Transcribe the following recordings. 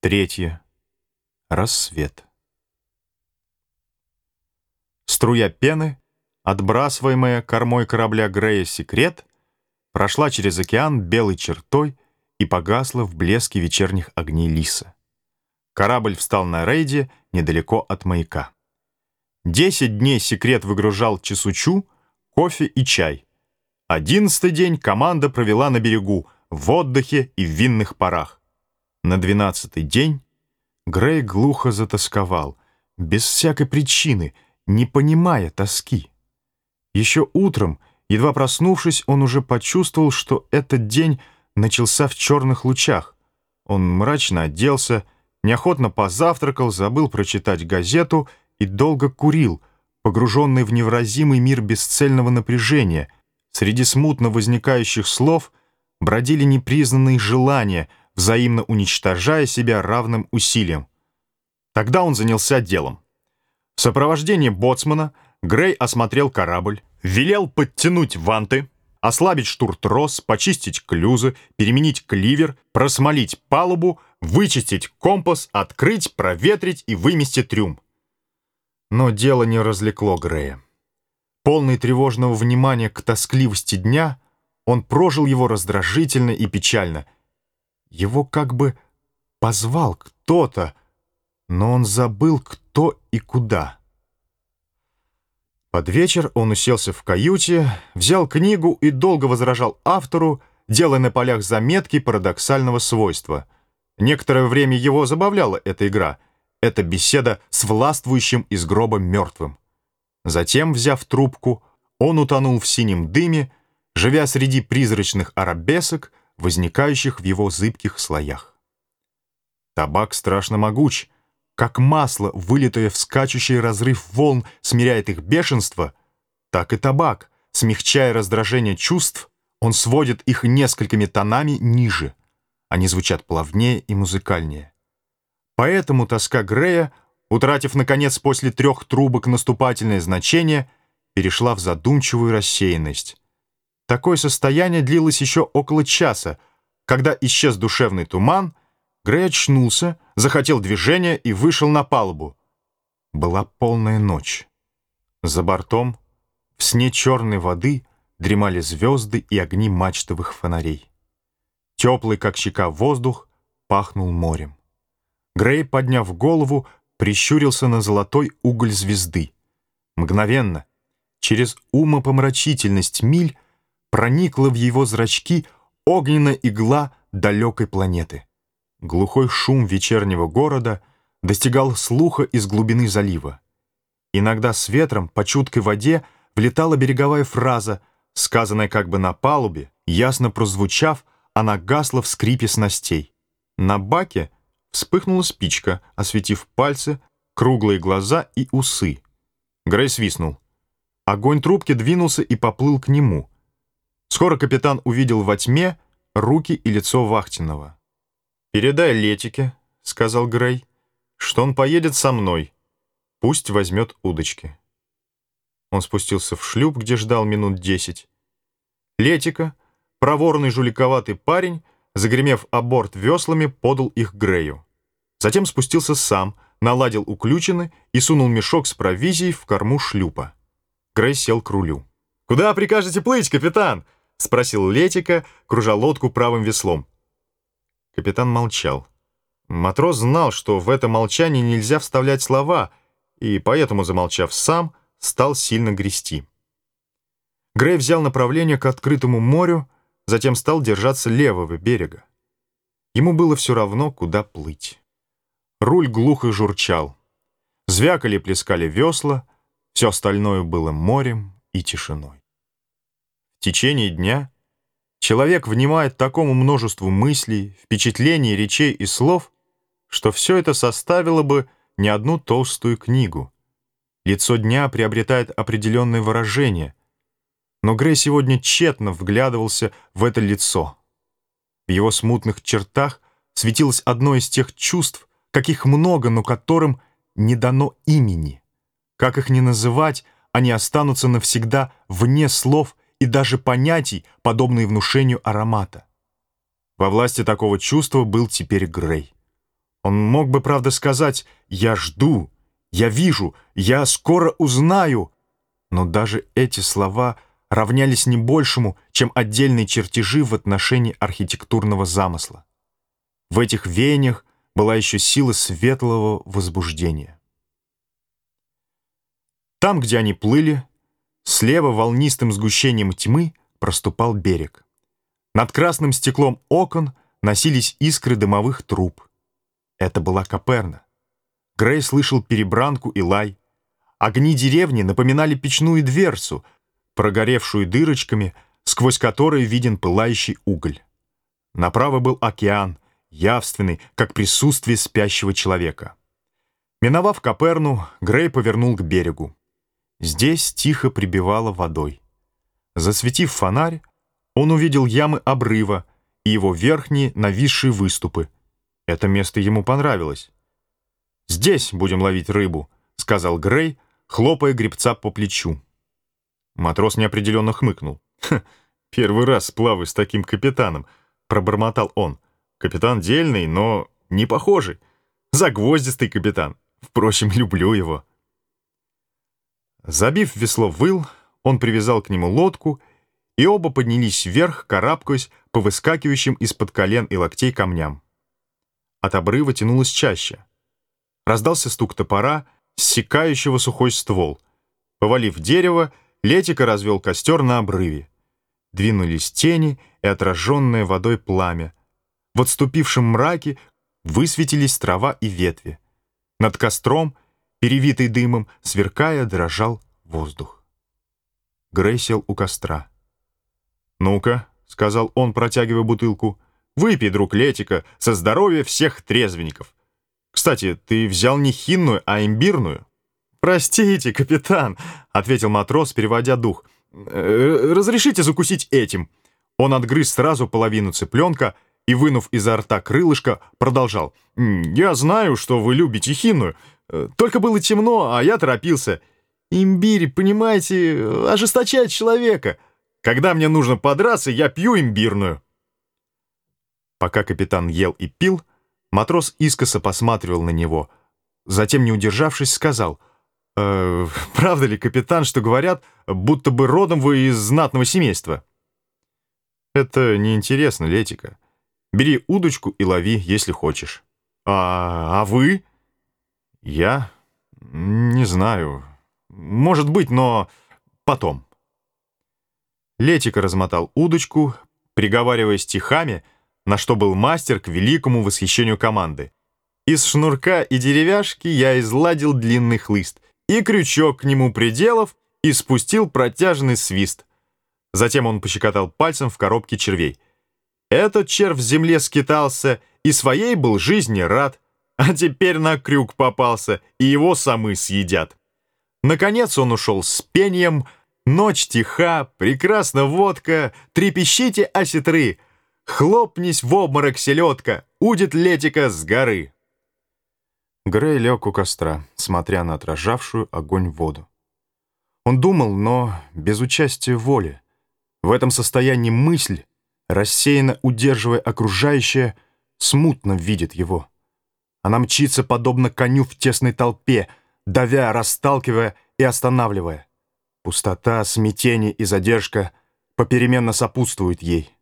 Третье. Рассвет. Струя пены, отбрасываемая кормой корабля Грея «Секрет», прошла через океан белой чертой и погасла в блеске вечерних огней Лиса. Корабль встал на рейде недалеко от маяка. Десять дней «Секрет» выгружал чесучу, кофе и чай. Одиннадцатый день команда провела на берегу, в отдыхе и в винных парах. На двенадцатый день Грей глухо затасковал, без всякой причины, не понимая тоски. Еще утром, едва проснувшись, он уже почувствовал, что этот день начался в черных лучах. Он мрачно оделся, неохотно позавтракал, забыл прочитать газету и долго курил, погруженный в невразимый мир бесцельного напряжения. Среди смутно возникающих слов бродили непризнанные желания, взаимно уничтожая себя равным усилием. Тогда он занялся делом. В сопровождении боцмана Грей осмотрел корабль, велел подтянуть ванты, ослабить штуртрос, почистить клюзы, переменить кливер, просмолить палубу, вычистить компас, открыть, проветрить и вымести трюм. Но дело не развлекло Грея. Полный тревожного внимания к тоскливости дня, он прожил его раздражительно и печально. Его как бы позвал кто-то, но он забыл, кто и куда. Под вечер он уселся в каюте, взял книгу и долго возражал автору, делая на полях заметки парадоксального свойства. Некоторое время его забавляла эта игра, эта беседа с властвующим из гроба мертвым. Затем, взяв трубку, он утонул в синем дыме, живя среди призрачных арабесок, возникающих в его зыбких слоях. Табак страшно могуч — как масло, вылитое в скачущий разрыв волн, смиряет их бешенство, так и табак, смягчая раздражение чувств, он сводит их несколькими тонами ниже. Они звучат плавнее и музыкальнее. Поэтому тоска Грея, утратив, наконец, после трех трубок наступательное значение, перешла в задумчивую рассеянность. Такое состояние длилось еще около часа, когда исчез душевный туман — Грей очнулся, захотел движения и вышел на палубу. Была полная ночь. За бортом, в сне черной воды, дремали звезды и огни мачтовых фонарей. Теплый, как щека, воздух пахнул морем. Грей, подняв голову, прищурился на золотой уголь звезды. Мгновенно, через умопомрачительность миль, проникла в его зрачки огненная игла далекой планеты. Глухой шум вечернего города достигал слуха из глубины залива. Иногда с ветром по чуткой воде влетала береговая фраза, сказанная как бы на палубе, ясно прозвучав, она гасла в скрипе снастей. На баке вспыхнула спичка, осветив пальцы, круглые глаза и усы. Грей свистнул. Огонь трубки двинулся и поплыл к нему. Скоро капитан увидел во тьме руки и лицо Вахтинова. «Передай Летике», — сказал Грей, — «что он поедет со мной. Пусть возьмет удочки». Он спустился в шлюп, где ждал минут десять. Летика, проворный жуликоватый парень, загремев о борт веслами, подал их Грею. Затем спустился сам, наладил уключины и сунул мешок с провизией в корму шлюпа. Грей сел к рулю. «Куда прикажете плыть, капитан?» — спросил Летика, кружа лодку правым веслом. Капитан молчал. Матрос знал, что в это молчание нельзя вставлять слова, и поэтому, замолчав сам, стал сильно грести. Грей взял направление к открытому морю, затем стал держаться левого берега. Ему было все равно, куда плыть. Руль глухо журчал. Звякали плескали весла, все остальное было морем и тишиной. Течение дня Человек внимает такому множеству мыслей, впечатлений, речей и слов, что все это составило бы не одну толстую книгу. Лицо дня приобретает определенное выражение, но Грей сегодня тщетно вглядывался в это лицо. В его смутных чертах светилось одно из тех чувств, каких много, но которым не дано имени. Как их ни называть, они останутся навсегда вне слов и даже понятий, подобные внушению аромата. Во власти такого чувства был теперь Грей. Он мог бы, правда, сказать «я жду», «я вижу», «я скоро узнаю», но даже эти слова равнялись не большему, чем отдельные чертежи в отношении архитектурного замысла. В этих веяниях была еще сила светлого возбуждения. Там, где они плыли, слева волнистым сгущением тьмы проступал берег. Над красным стеклом окон носились искры дымовых труб. Это была Каперна. Грей слышал перебранку и лай. Огни деревни напоминали печную дверцу, прогоревшую дырочками, сквозь которые виден пылающий уголь. Направо был океан, явственный, как присутствие спящего человека. Миновав Каперну, Грей повернул к берегу. Здесь тихо прибивало водой. Засветив фонарь, он увидел ямы обрыва и его верхние нависшие выступы. Это место ему понравилось. «Здесь будем ловить рыбу», — сказал Грей, хлопая гребца по плечу. Матрос неопределенно хмыкнул. «Первый раз плаваю с таким капитаном», — пробормотал он. «Капитан дельный, но не похожий. Загвоздистый капитан. Впрочем, люблю его». Забив весло выл, он привязал к нему лодку, и оба поднялись вверх, карабкаясь по выскакивающим из-под колен и локтей камням. От обрыва тянулось чаще. Раздался стук топора, ссекающего сухой ствол. Повалив дерево, Летика развел костер на обрыве. Двинулись тени и отраженное водой пламя. В отступившем мраке высветились трава и ветви. Над костром, перевитый дымом, сверкая, дрожал воздух. Грей сел у костра. «Ну-ка», — сказал он, протягивая бутылку, — «выпей, друг Летика, со здоровья всех трезвенников. Кстати, ты взял не хинную, а имбирную». «Простите, капитан», — ответил матрос, переводя дух. «Э, «Разрешите закусить этим». Он отгрыз сразу половину цыпленка и, вынув изо рта крылышко, продолжал. «Я знаю, что вы любите хинную. Э, только было темно, а я торопился. Имбирь, понимаете, ожесточает человека. Когда мне нужно подраться, я пью имбирную». Пока капитан ел и пил, матрос искоса посматривал на него. Затем, не удержавшись, сказал — Э, правда ли, капитан, что говорят, будто бы родом вы из знатного семейства? Это неинтересно, Летика. Бери удочку и лови, если хочешь. А, а вы? Я? Не знаю. Может быть, но потом. Летика размотал удочку, приговаривая стихами, на что был мастер к великому восхищению команды. Из шнурка и деревяшки я изладил длинный хлыст — и крючок к нему приделав, и спустил протяжный свист. Затем он пощекотал пальцем в коробке червей. Этот червь в земле скитался и своей был жизни рад, а теперь на крюк попался, и его самы съедят. Наконец он ушел с пением, ночь тиха, прекрасна водка, трепещите осетры, хлопнись в обморок селедка, удит летика с горы. Грей лег у костра, смотря на отражавшую огонь воду. Он думал, но без участия воли. В этом состоянии мысль, рассеянно удерживая окружающее, смутно видит его. Она мчится, подобно коню в тесной толпе, давя, расталкивая и останавливая. Пустота, смятение и задержка попеременно сопутствуют ей.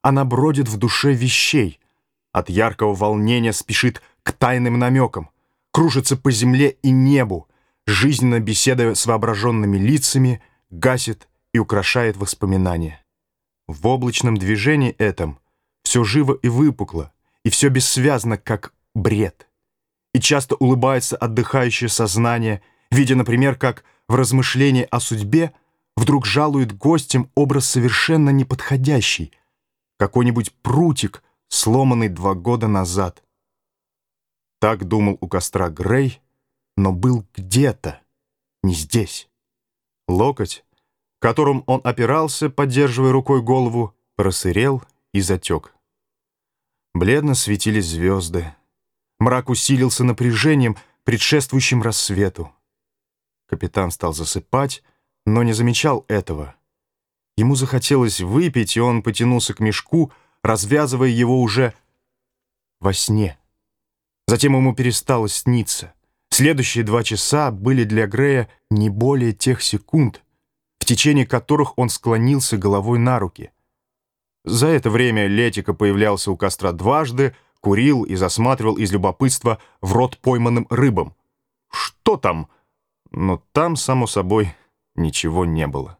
Она бродит в душе вещей, от яркого волнения спешит к тайным намекам, кружится по земле и небу, жизненно беседуя с воображенными лицами, гасит и украшает воспоминания. В облачном движении этом все живо и выпукло, и все бессвязно, как бред. И часто улыбается отдыхающее сознание, видя, например, как в размышлении о судьбе вдруг жалует гостям образ совершенно неподходящий, какой-нибудь прутик, сломанный два года назад. Так думал у костра Грей, но был где-то, не здесь. Локоть, которым он опирался, поддерживая рукой голову, просырел и затек. Бледно светились звезды. Мрак усилился напряжением, предшествующим рассвету. Капитан стал засыпать, но не замечал этого. Ему захотелось выпить, и он потянулся к мешку, развязывая его уже во сне. Затем ему перестало сниться. Следующие два часа были для Грея не более тех секунд, в течение которых он склонился головой на руки. За это время Летика появлялся у костра дважды, курил и засматривал из любопытства в рот пойманным рыбам. Что там? Но там, само собой, ничего не было.